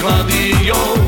Claudio.